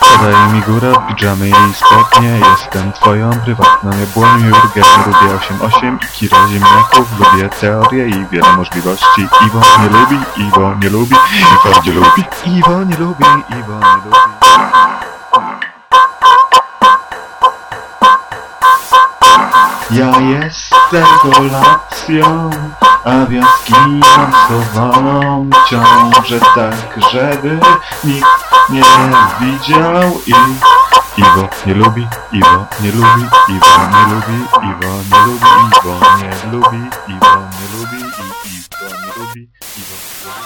Podaje mi góra, pijamy jej spodnie Jestem twoją prywatną jabłonią Jurgen, lubię 8-8 i kilo ziemniaków Lubię teorię i wiele możliwości. Iwo nie lubi, Iwo nie lubi Iwo nie lubi, Iwo nie lubi, Iwo nie lubi. Ja jestem kolacją, a wioski schowaną ciążę tak, żeby nikt nie widział i Iwo nie lubi, Iwo nie lubi, Iwo nie lubi, Iwo nie lubi, Iwo nie lubi, Iwo nie lubi, i Iwo nie lubi, Iwo nie lubi.